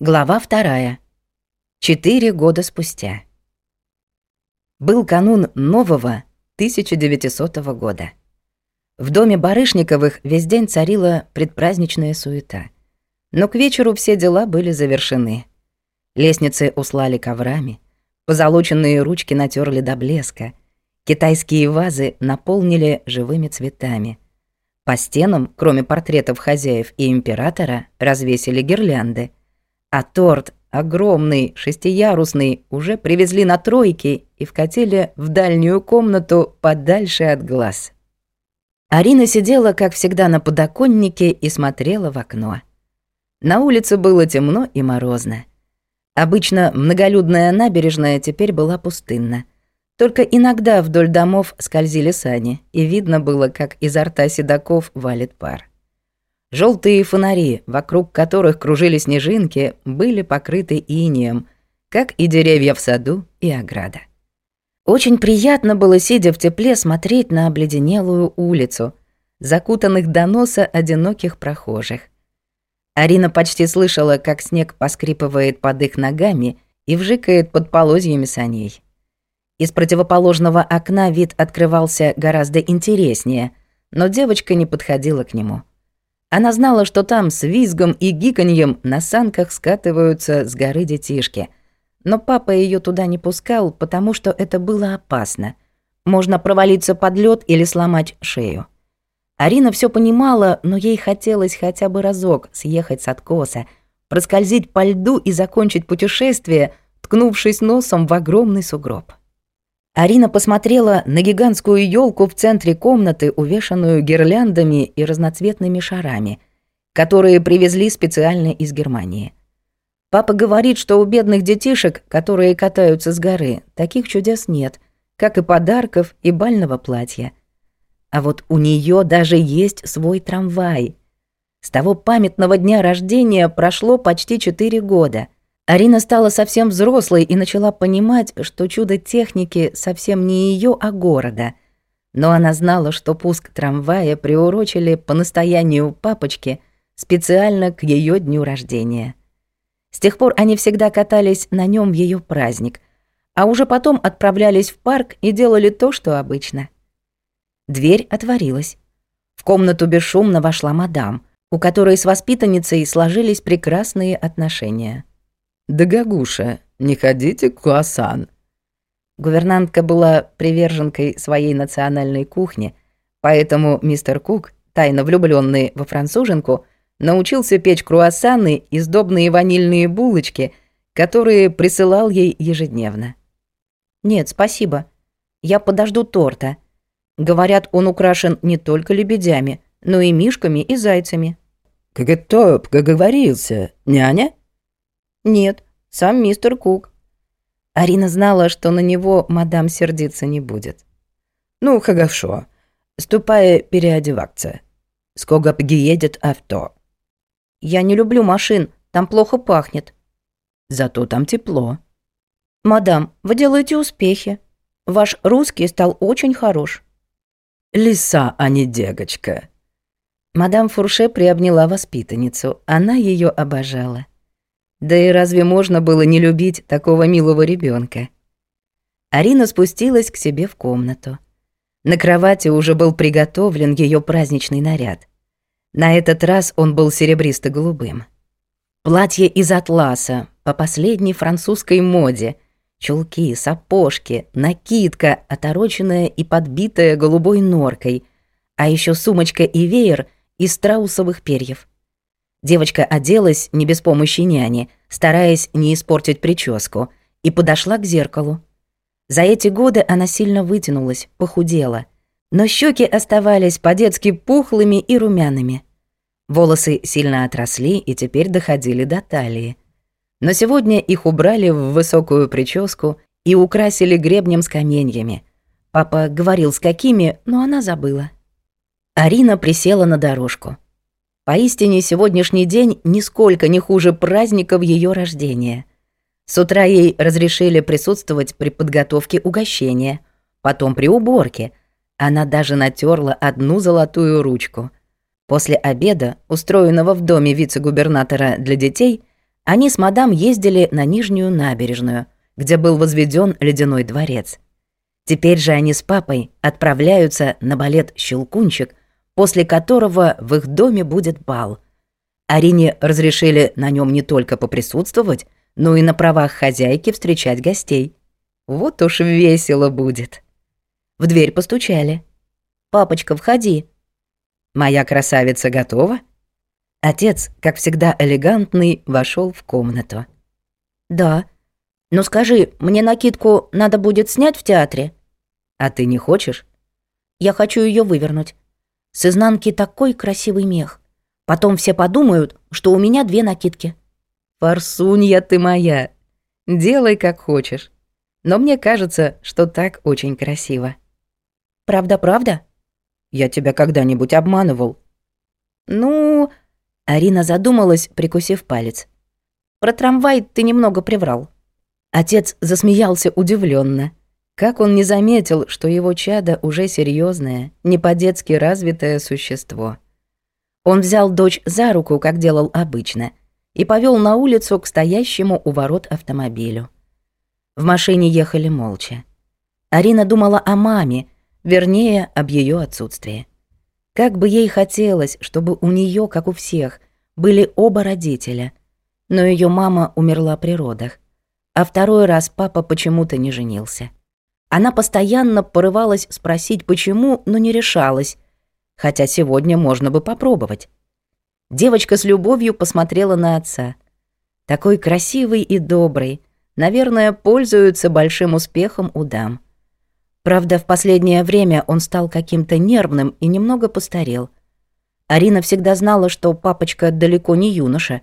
Глава вторая. Четыре года спустя. Был канун нового 1900 года. В доме Барышниковых весь день царила предпраздничная суета. Но к вечеру все дела были завершены. Лестницы услали коврами, позолоченные ручки натерли до блеска, китайские вазы наполнили живыми цветами. По стенам, кроме портретов хозяев и императора, развесили гирлянды, а торт, огромный, шестиярусный, уже привезли на тройке и вкатили в дальнюю комнату подальше от глаз. Арина сидела, как всегда, на подоконнике и смотрела в окно. На улице было темно и морозно. Обычно многолюдная набережная теперь была пустынна. Только иногда вдоль домов скользили сани, и видно было, как изо рта седаков валит пар. Желтые фонари, вокруг которых кружили снежинки, были покрыты инием, как и деревья в саду и ограда. Очень приятно было, сидя в тепле, смотреть на обледенелую улицу, закутанных до носа одиноких прохожих. Арина почти слышала, как снег поскрипывает под их ногами и вжикает под полозьями саней. Из противоположного окна вид открывался гораздо интереснее, но девочка не подходила к нему. Она знала, что там с визгом и гиканьем на санках скатываются с горы детишки. Но папа ее туда не пускал, потому что это было опасно. Можно провалиться под лед или сломать шею. Арина все понимала, но ей хотелось хотя бы разок съехать с откоса, проскользить по льду и закончить путешествие, ткнувшись носом в огромный сугроб. Арина посмотрела на гигантскую елку в центре комнаты, увешанную гирляндами и разноцветными шарами, которые привезли специально из Германии. Папа говорит, что у бедных детишек, которые катаются с горы, таких чудес нет, как и подарков и бального платья. А вот у нее даже есть свой трамвай. С того памятного дня рождения прошло почти четыре года — Арина стала совсем взрослой и начала понимать, что чудо техники совсем не ее, а города. Но она знала, что пуск трамвая приурочили по настоянию папочки специально к ее дню рождения. С тех пор они всегда катались на нем в ее праздник, а уже потом отправлялись в парк и делали то, что обычно. Дверь отворилась. В комнату бесшумно вошла мадам, у которой с воспитанницей сложились прекрасные отношения. Дагагуша, не ходите куасан. Гувернантка была приверженкой своей национальной кухни, поэтому мистер Кук, тайно влюбленный во француженку, научился печь круассаны и сдобные ванильные булочки, которые присылал ей ежедневно. «Нет, спасибо. Я подожду торта. Говорят, он украшен не только лебедями, но и мишками и зайцами». Как это то, как говорился, няня?» Нет, сам мистер Кук. Арина знала, что на него мадам сердиться не будет. Ну, хорошо. Ступай переодеваться. Скоро едет авто. Я не люблю машин, там плохо пахнет. Зато там тепло. Мадам, вы делаете успехи. Ваш русский стал очень хорош. Лиса, а не девочка. Мадам Фурше приобняла воспитанницу. Она ее обожала. Да и разве можно было не любить такого милого ребенка? Арина спустилась к себе в комнату. На кровати уже был приготовлен ее праздничный наряд. На этот раз он был серебристо-голубым. Платье из атласа, по последней французской моде, чулки, сапожки, накидка, отороченная и подбитая голубой норкой, а еще сумочка и веер из страусовых перьев – Девочка оделась не без помощи няни, стараясь не испортить прическу, и подошла к зеркалу. За эти годы она сильно вытянулась, похудела. Но щеки оставались по-детски пухлыми и румяными. Волосы сильно отросли и теперь доходили до талии. Но сегодня их убрали в высокую прическу и украсили гребнем с каменьями. Папа говорил, с какими, но она забыла. Арина присела на дорожку — Поистине, сегодняшний день нисколько не хуже праздников ее рождения. С утра ей разрешили присутствовать при подготовке угощения, потом при уборке. Она даже натерла одну золотую ручку. После обеда, устроенного в доме вице-губернатора для детей, они с мадам ездили на Нижнюю набережную, где был возведен ледяной дворец. Теперь же они с папой отправляются на балет «Щелкунчик», после которого в их доме будет бал. Арине разрешили на нем не только поприсутствовать, но и на правах хозяйки встречать гостей. Вот уж весело будет. В дверь постучали. «Папочка, входи». «Моя красавица готова?» Отец, как всегда элегантный, вошел в комнату. «Да. Но скажи, мне накидку надо будет снять в театре?» «А ты не хочешь?» «Я хочу ее вывернуть. С изнанки такой красивый мех. Потом все подумают, что у меня две накидки. Форсунья ты моя. Делай как хочешь. Но мне кажется, что так очень красиво. Правда-правда? Я тебя когда-нибудь обманывал? Ну... Арина задумалась, прикусив палец. Про трамвай ты немного приврал. Отец засмеялся удивленно. Как он не заметил, что его чадо уже серьезное, не по-детски развитое существо. Он взял дочь за руку, как делал обычно, и повел на улицу к стоящему у ворот автомобилю. В машине ехали молча. Арина думала о маме, вернее, об ее отсутствии. Как бы ей хотелось, чтобы у нее, как у всех, были оба родителя, но ее мама умерла при родах, а второй раз папа почему-то не женился. Она постоянно порывалась спросить почему, но не решалась, хотя сегодня можно бы попробовать. Девочка с любовью посмотрела на отца. Такой красивый и добрый, наверное, пользуется большим успехом у дам. Правда, в последнее время он стал каким-то нервным и немного постарел. Арина всегда знала, что папочка далеко не юноша.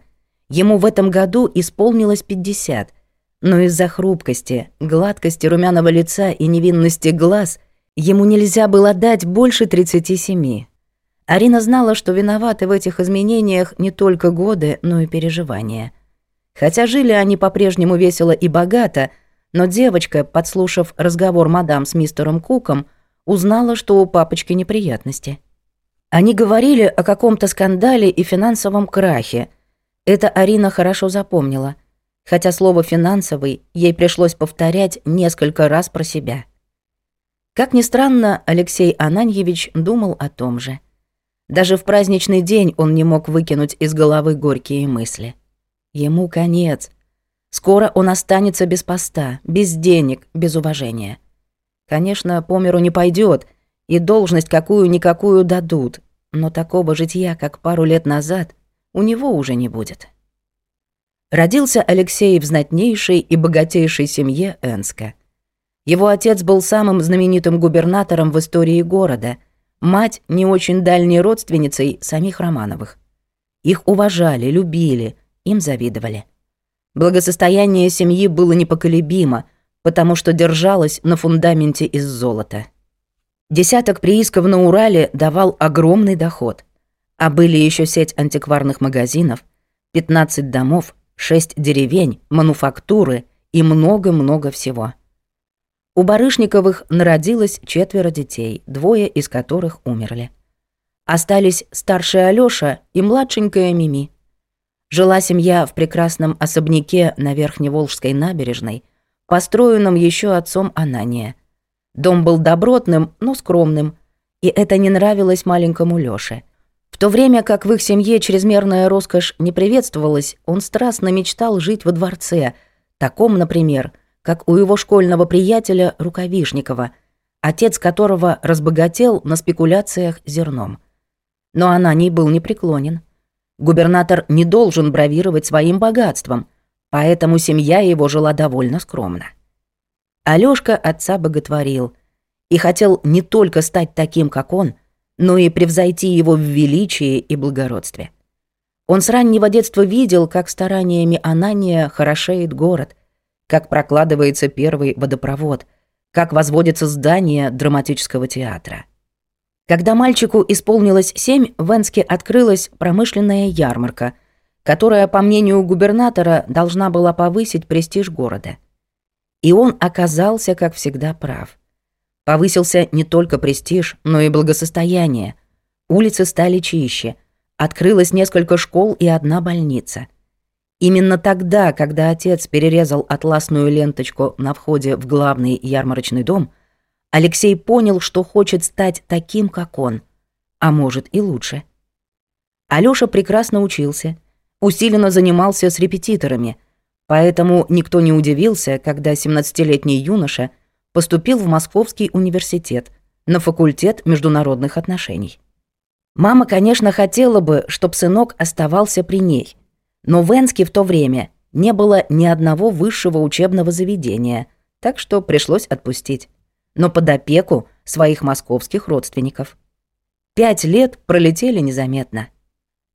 Ему в этом году исполнилось 50, ну но из-за хрупкости, гладкости румяного лица и невинности глаз ему нельзя было дать больше 37. Арина знала, что виноваты в этих изменениях не только годы, но и переживания. Хотя жили они по-прежнему весело и богато, но девочка, подслушав разговор мадам с мистером Куком, узнала, что у папочки неприятности. Они говорили о каком-то скандале и финансовом крахе. Это Арина хорошо запомнила. Хотя слово «финансовый» ей пришлось повторять несколько раз про себя. Как ни странно, Алексей Ананьевич думал о том же. Даже в праздничный день он не мог выкинуть из головы горькие мысли. Ему конец. Скоро он останется без поста, без денег, без уважения. Конечно, по миру не пойдет, и должность какую-никакую дадут, но такого житья, как пару лет назад, у него уже не будет. Родился Алексей в знатнейшей и богатейшей семье Энска. Его отец был самым знаменитым губернатором в истории города, мать — не очень дальней родственницей самих Романовых. Их уважали, любили, им завидовали. Благосостояние семьи было непоколебимо, потому что держалось на фундаменте из золота. Десяток приисков на Урале давал огромный доход, а были еще сеть антикварных магазинов, 15 домов, шесть деревень, мануфактуры и много-много всего. У Барышниковых народилось четверо детей, двое из которых умерли. Остались старшая Алёша и младшенькая Мими. Жила семья в прекрасном особняке на Верхневолжской набережной, построенном еще отцом Анания. Дом был добротным, но скромным, и это не нравилось маленькому Лёше – в то время как в их семье чрезмерная роскошь не приветствовалась, он страстно мечтал жить во дворце, таком, например, как у его школьного приятеля Рукавишникова, отец которого разбогател на спекуляциях зерном. Но она Ананей был непреклонен. Губернатор не должен бравировать своим богатством, поэтому семья его жила довольно скромно. Алёшка отца боготворил и хотел не только стать таким, как он – но и превзойти его в величии и благородстве. Он с раннего детства видел, как стараниями Анания хорошеет город, как прокладывается первый водопровод, как возводится здание драматического театра. Когда мальчику исполнилось семь, в Энске открылась промышленная ярмарка, которая, по мнению губернатора, должна была повысить престиж города. И он оказался, как всегда, прав – Повысился не только престиж, но и благосостояние. Улицы стали чище. Открылось несколько школ и одна больница. Именно тогда, когда отец перерезал атласную ленточку на входе в главный ярмарочный дом, Алексей понял, что хочет стать таким, как он. А может и лучше. Алёша прекрасно учился, усиленно занимался с репетиторами, поэтому никто не удивился, когда 17-летний юноша – поступил в Московский университет на факультет международных отношений. Мама, конечно, хотела бы, чтобы сынок оставался при ней, но в Энске в то время не было ни одного высшего учебного заведения, так что пришлось отпустить. Но под опеку своих московских родственников. Пять лет пролетели незаметно.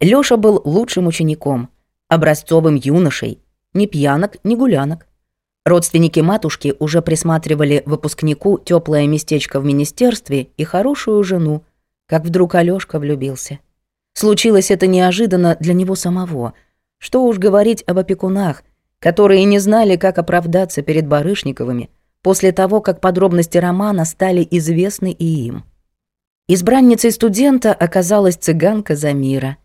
Лёша был лучшим учеником, образцовым юношей, ни пьянок, ни гулянок. Родственники матушки уже присматривали выпускнику теплое местечко в министерстве и хорошую жену, как вдруг Алёшка влюбился. Случилось это неожиданно для него самого. Что уж говорить об опекунах, которые не знали, как оправдаться перед Барышниковыми после того, как подробности романа стали известны и им. Избранницей студента оказалась цыганка Замира.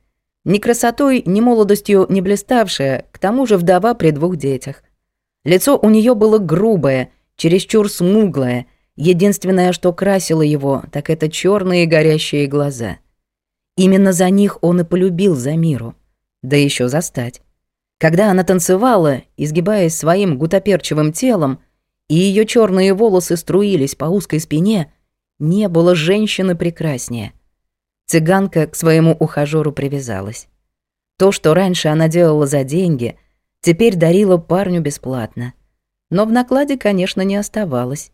Ни красотой, ни молодостью не блиставшая, к тому же вдова при двух детях. Лицо у нее было грубое, чересчур смуглое. Единственное, что красило его, так это черные горящие глаза. Именно за них он и полюбил Замиру. Да еще застать. Когда она танцевала, изгибаясь своим гутоперчивым телом, и ее черные волосы струились по узкой спине, не было женщины прекраснее. Цыганка к своему ухажеру привязалась. То, что раньше она делала за деньги — Теперь дарила парню бесплатно. Но в накладе, конечно, не оставалось.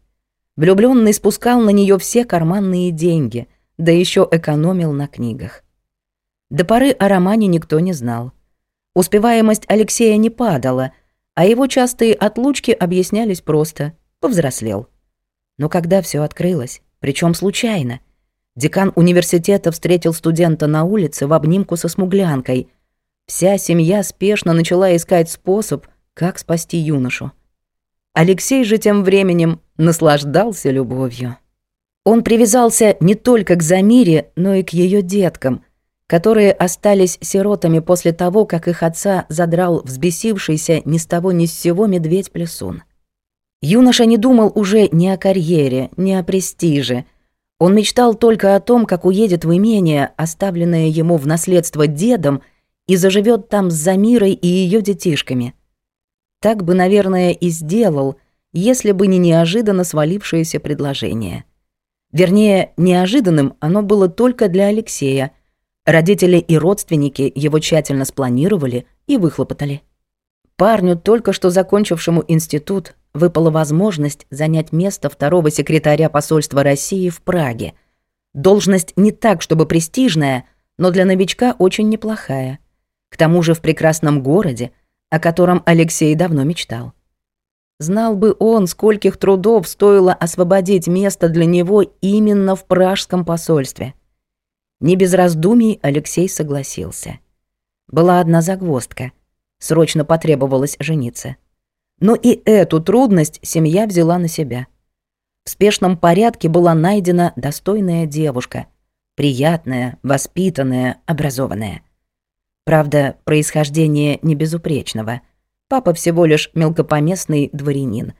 Влюблённый спускал на неё все карманные деньги, да ещё экономил на книгах. До поры о романе никто не знал. Успеваемость Алексея не падала, а его частые отлучки объяснялись просто «повзрослел». Но когда всё открылось, причём случайно, декан университета встретил студента на улице в обнимку со смуглянкой – Вся семья спешно начала искать способ, как спасти юношу. Алексей же тем временем наслаждался любовью. Он привязался не только к Замире, но и к ее деткам, которые остались сиротами после того, как их отца задрал взбесившийся ни с того ни с сего медведь-плесун. Юноша не думал уже ни о карьере, ни о престиже. Он мечтал только о том, как уедет в имение, оставленное ему в наследство дедом – и заживет там с Замирой и ее детишками. Так бы, наверное, и сделал, если бы не неожиданно свалившееся предложение. Вернее, неожиданным оно было только для Алексея. Родители и родственники его тщательно спланировали и выхлопотали. Парню, только что закончившему институт, выпала возможность занять место второго секретаря посольства России в Праге. Должность не так, чтобы престижная, но для новичка очень неплохая – к тому же в прекрасном городе, о котором Алексей давно мечтал. Знал бы он, скольких трудов стоило освободить место для него именно в пражском посольстве. Не без раздумий Алексей согласился. Была одна загвоздка. Срочно потребовалось жениться. Но и эту трудность семья взяла на себя. В спешном порядке была найдена достойная девушка. Приятная, воспитанная, образованная. Правда, происхождение не безупречного. Папа всего лишь мелкопоместный дворянин.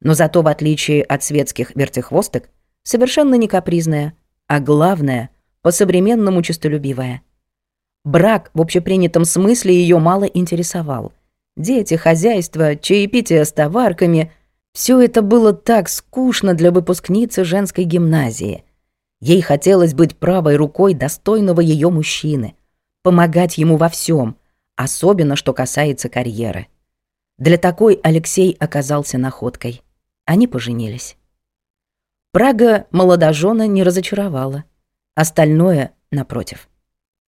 Но зато, в отличие от светских вертихвосток, совершенно не капризная, а главное, по-современному честолюбивая. Брак в общепринятом смысле ее мало интересовал. Дети, хозяйство, чаепитие с товарками – все это было так скучно для выпускницы женской гимназии. Ей хотелось быть правой рукой достойного ее мужчины – помогать ему во всем, особенно что касается карьеры. Для такой Алексей оказался находкой. Они поженились. Прага молодожена не разочаровала. Остальное — напротив.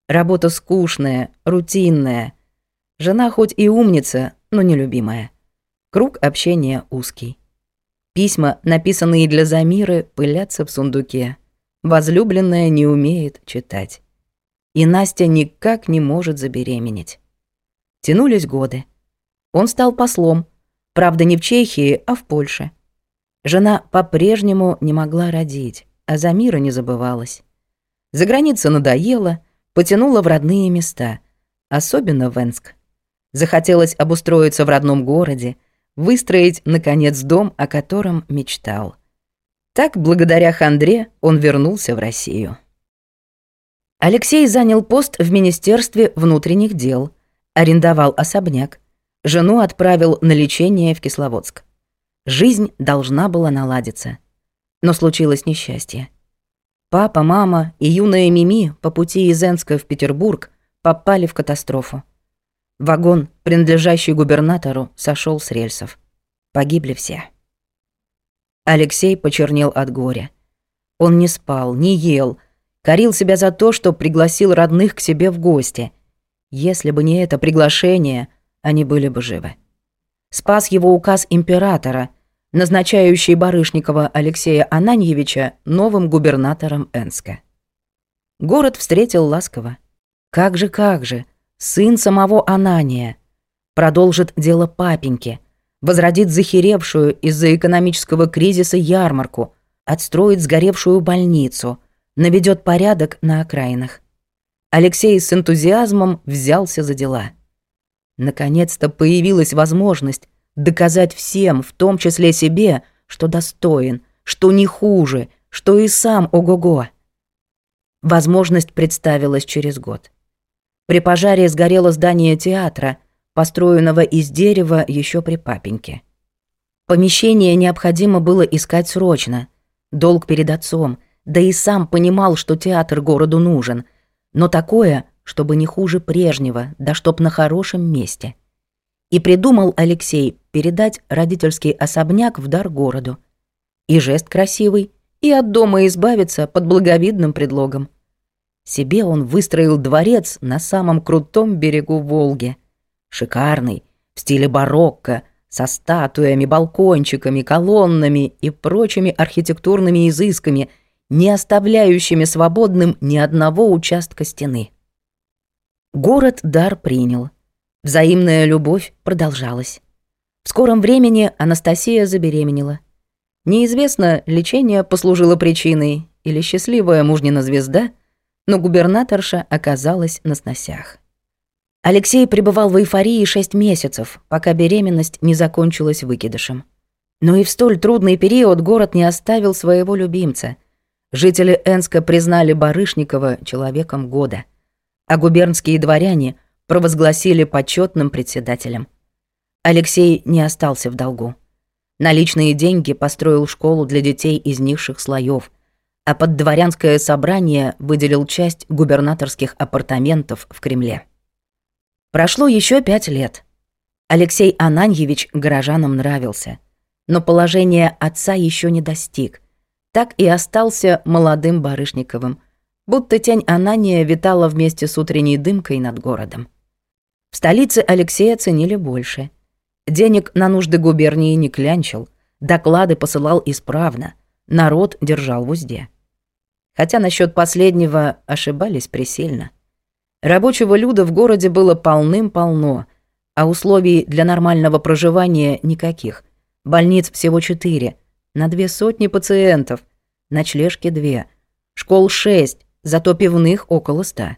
Работа скучная, рутинная. Жена хоть и умница, но нелюбимая. Круг общения узкий. Письма, написанные для Замиры, пылятся в сундуке. Возлюбленная не умеет читать и Настя никак не может забеременеть. Тянулись годы. Он стал послом, правда, не в Чехии, а в Польше. Жена по-прежнему не могла родить, а Замира не забывалась. За граница надоела, потянула в родные места, особенно в Энск. Захотелось обустроиться в родном городе, выстроить, наконец, дом, о котором мечтал. Так, благодаря Хандре, он вернулся в Россию. Алексей занял пост в Министерстве внутренних дел, арендовал особняк, жену отправил на лечение в Кисловодск. Жизнь должна была наладиться. Но случилось несчастье. Папа, мама и юная Мими по пути из Энска в Петербург попали в катастрофу. Вагон, принадлежащий губернатору, сошел с рельсов. Погибли все. Алексей почернел от горя. Он не спал, не ел, корил себя за то, что пригласил родных к себе в гости. Если бы не это приглашение, они были бы живы. Спас его указ императора, назначающий Барышникова Алексея Ананьевича новым губернатором Энска. Город встретил ласково. Как же, как же, сын самого Анания. Продолжит дело папеньки, возродит захеревшую из-за экономического кризиса ярмарку, отстроит сгоревшую больницу — наведет порядок на окраинах. Алексей с энтузиазмом взялся за дела. Наконец-то появилась возможность доказать всем, в том числе себе, что достоин, что не хуже, что и сам ого-го. Возможность представилась через год. При пожаре сгорело здание театра, построенного из дерева еще при папеньке. Помещение необходимо было искать срочно. Долг перед отцом — да и сам понимал, что театр городу нужен, но такое, чтобы не хуже прежнего, да чтоб на хорошем месте. И придумал Алексей передать родительский особняк в дар городу. И жест красивый, и от дома избавиться под благовидным предлогом. Себе он выстроил дворец на самом крутом берегу Волги. Шикарный, в стиле барокко, со статуями, балкончиками, колоннами и прочими архитектурными изысками – не оставляющими свободным ни одного участка стены. Город дар принял. Взаимная любовь продолжалась. В скором времени Анастасия забеременела. Неизвестно, лечение послужило причиной или счастливая мужнина звезда, но губернаторша оказалась на сносях. Алексей пребывал в эйфории шесть месяцев, пока беременность не закончилась выкидышем. Но и в столь трудный период город не оставил своего любимца — Жители Энска признали Барышникова человеком года, а губернские дворяне провозгласили почетным председателем. Алексей не остался в долгу. На личные деньги построил школу для детей из низших слоев, а под дворянское собрание выделил часть губернаторских апартаментов в Кремле. Прошло еще пять лет. Алексей Ананьевич горожанам нравился, но положение отца еще не достиг – так и остался молодым Барышниковым, будто тень Анания витала вместе с утренней дымкой над городом. В столице Алексея ценили больше. Денег на нужды губернии не клянчил, доклады посылал исправно, народ держал в узде. Хотя насчет последнего ошибались пресильно. Рабочего люда в городе было полным-полно, а условий для нормального проживания никаких. Больниц всего четыре, на две сотни пациентов, ночлежки две, школ шесть, зато пивных около ста.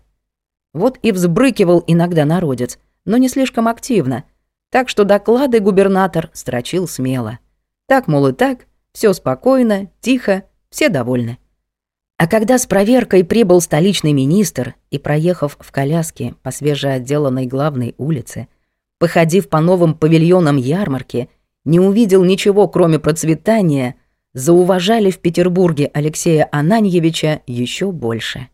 Вот и взбрыкивал иногда народец, но не слишком активно, так что доклады губернатор строчил смело. Так, мол, и так, все спокойно, тихо, все довольны. А когда с проверкой прибыл столичный министр и, проехав в коляске по свежеотделанной главной улице, походив по новым павильонам ярмарки – не увидел ничего, кроме процветания, зауважали в Петербурге Алексея Ананьевича еще больше.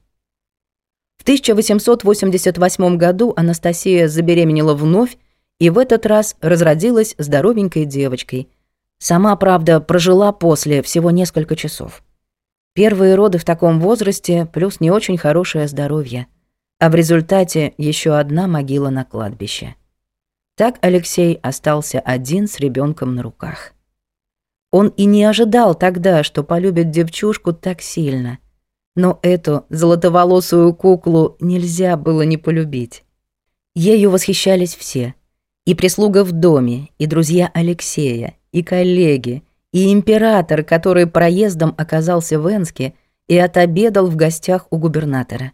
В 1888 году Анастасия забеременела вновь и в этот раз разродилась здоровенькой девочкой. Сама, правда, прожила после всего несколько часов. Первые роды в таком возрасте плюс не очень хорошее здоровье, а в результате еще одна могила на кладбище. Так Алексей остался один с ребенком на руках. Он и не ожидал тогда, что полюбит девчушку так сильно. Но эту золотоволосую куклу нельзя было не полюбить. Ею восхищались все. И прислуга в доме, и друзья Алексея, и коллеги, и император, который проездом оказался в Энске и отобедал в гостях у губернатора.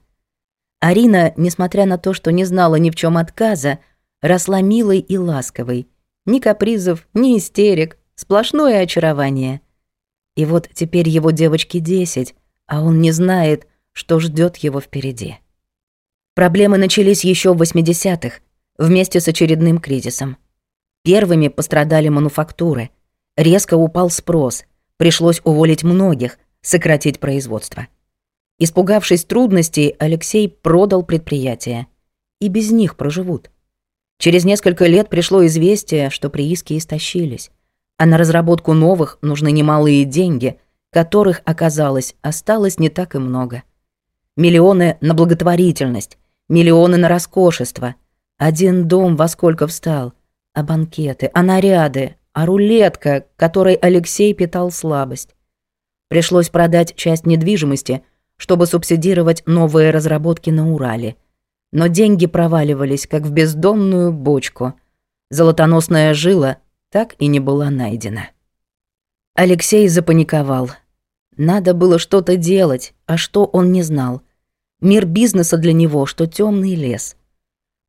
Арина, несмотря на то, что не знала ни в чем отказа, росла милой и ласковой. Ни капризов, ни истерик, сплошное очарование. И вот теперь его девочке 10, а он не знает, что ждет его впереди. Проблемы начались еще в 80-х, вместе с очередным кризисом. Первыми пострадали мануфактуры. Резко упал спрос, пришлось уволить многих, сократить производство. Испугавшись трудностей, Алексей продал предприятие. И без них проживут. Через несколько лет пришло известие, что прииски истощились, а на разработку новых нужны немалые деньги, которых, оказалось, осталось не так и много. Миллионы на благотворительность, миллионы на роскошество. Один дом во сколько встал, а банкеты, а наряды, а рулетка, которой Алексей питал слабость. Пришлось продать часть недвижимости, чтобы субсидировать новые разработки на Урале – но деньги проваливались, как в бездонную бочку. Золотоносная жила так и не была найдена. Алексей запаниковал. Надо было что-то делать, а что он не знал. Мир бизнеса для него, что темный лес.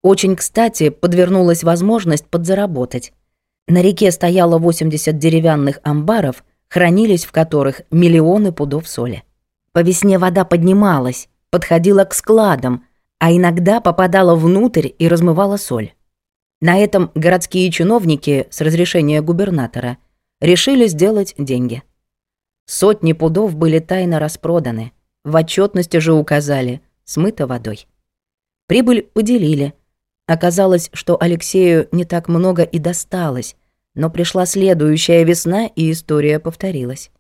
Очень кстати подвернулась возможность подзаработать. На реке стояло 80 деревянных амбаров, хранились в которых миллионы пудов соли. По весне вода поднималась, подходила к складам – а иногда попадала внутрь и размывала соль. На этом городские чиновники с разрешения губернатора решили сделать деньги. Сотни пудов были тайно распроданы, в отчетности же указали «смыто водой». Прибыль поделили. Оказалось, что Алексею не так много и досталось, но пришла следующая весна, и история повторилась.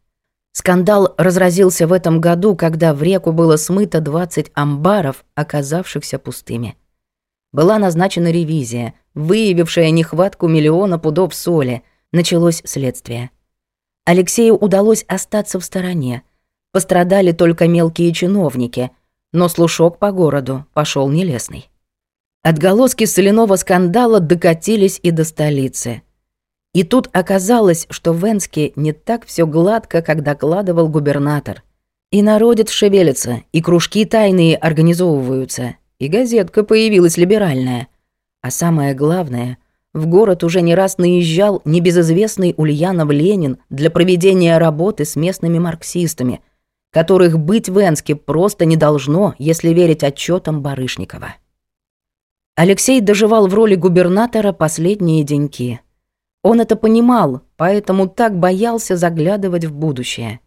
Скандал разразился в этом году, когда в реку было смыто 20 амбаров, оказавшихся пустыми. Была назначена ревизия, выявившая нехватку миллиона пудов соли. Началось следствие. Алексею удалось остаться в стороне. Пострадали только мелкие чиновники, но слушок по городу пошел нелестный. Отголоски соляного скандала докатились и до столицы. И тут оказалось, что в Энске не так все гладко, как докладывал губернатор. И народец шевелится, и кружки тайные организовываются, и газетка появилась либеральная. А самое главное, в город уже не раз наезжал небезызвестный Ульянов Ленин для проведения работы с местными марксистами, которых быть в Энске просто не должно, если верить отчетам Барышникова. Алексей доживал в роли губернатора последние деньки – он это понимал, поэтому так боялся заглядывать в будущее.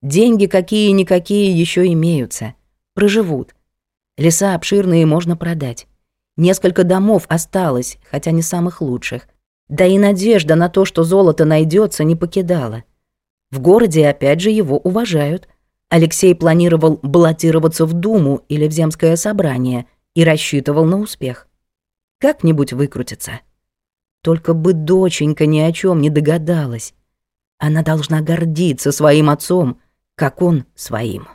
Деньги какие-никакие еще имеются. Проживут. Леса обширные можно продать. Несколько домов осталось, хотя не самых лучших. Да и надежда на то, что золото найдется, не покидала. В городе опять же его уважают. Алексей планировал баллотироваться в Думу или в земское собрание и рассчитывал на успех. Как-нибудь выкрутиться. Только бы доченька ни о чем не догадалась. Она должна гордиться своим отцом, как он своим.